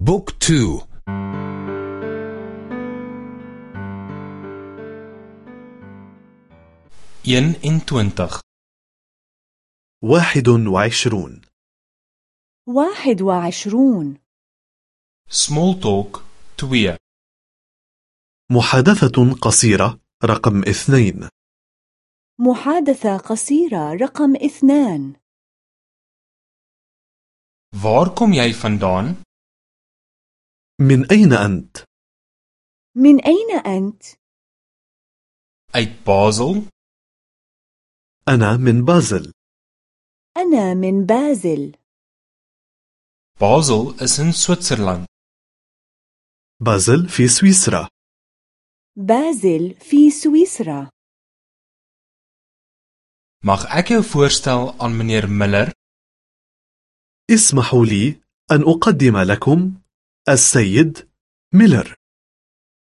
book two een en twintig واحد وعشرون. واحد وعشرون. small talk twee محادثة قصيرة رقم اثنين. محادثة قصيرة رقم اثنان. Waar kom jy vandaan? من أين أنت؟ من أين أنت؟ Uit Basel? أنا من بازل أنا من بازل Basel is in. بازل في سويسرا بازل في سويسرا Mag ek jou voorstel aan meneer Miller? اسمحوا لي أن أقدم لكم السيد ميلر.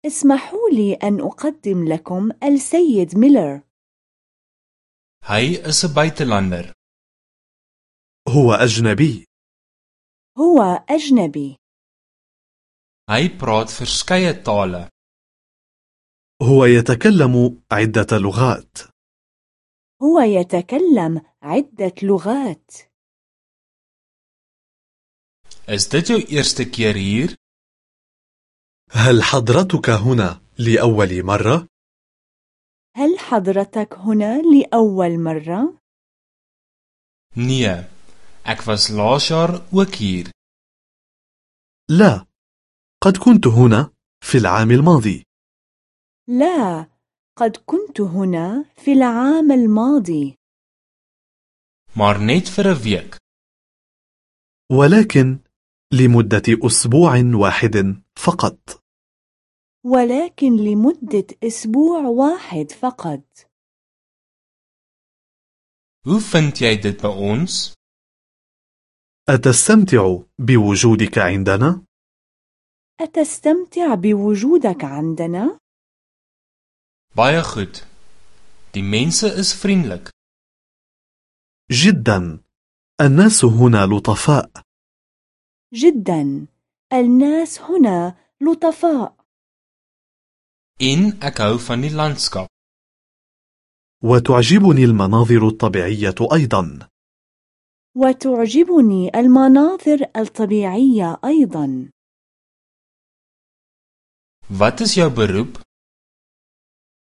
اسمحوا لي أن أقدم لكم السيد ميلر. Is 'n buitelander. هو أجنبي. هو أجنبي. Hy praat verskeie tale. هو يتكلم عدة لغات. هو يتكلم عدة لغات. Is dit jou eerste keer hier? هل حضرتك هنا لأول مرة؟ هل حضرتك هنا لأول مرة؟ Nee. Ek was laas jaar ook hier. لا قد كنت هنا في العام الماضي لا قد كنت هنا في العام الماضي Maar net vir 'n week. ولكن لمدة أسبوع واحد فقط ولكن لمدة أسبوع واحد فقط Hoe dit ons? أتستمتع بوجودك عندنا؟ أتستمتع بوجودك عندنا؟ Baie goed. Die mense is vriendelik. جدا الناس هنا لطفاء جدا الناس هنا لطفاء hou van die landskap. وتعجبني المناظر الطبيعية أيضا وتعجبني المناظر الطبيعية أيضا Wat is jou beroep?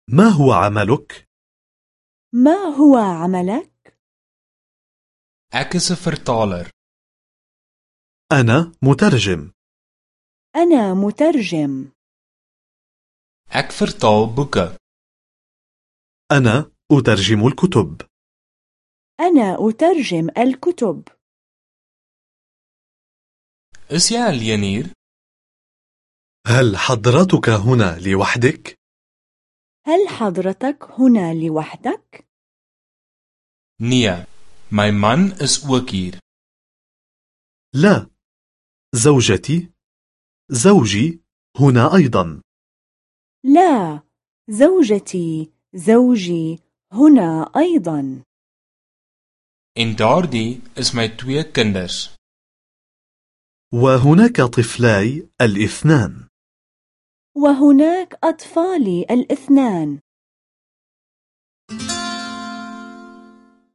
ما هو عملك؟ ما هو عملك؟ Ek is 'n vertaler. أنا مترجم أنا مترجم Ek vertaal boeke. أنا أترجم الكتب أنا أترجم الكتب Is alleen hier? هل حضرتك هنا لوحدك؟ هل حضرتك هنا لوحدك؟ Nee. My man is ook hier. لا زوجتي. زوجي هنا أيضا. لا زوجتي زوجي هنا أيضا. En daardie is my twee kinders. وهناك طفلاي الاثنان. وهناك أطفالي الاثنان.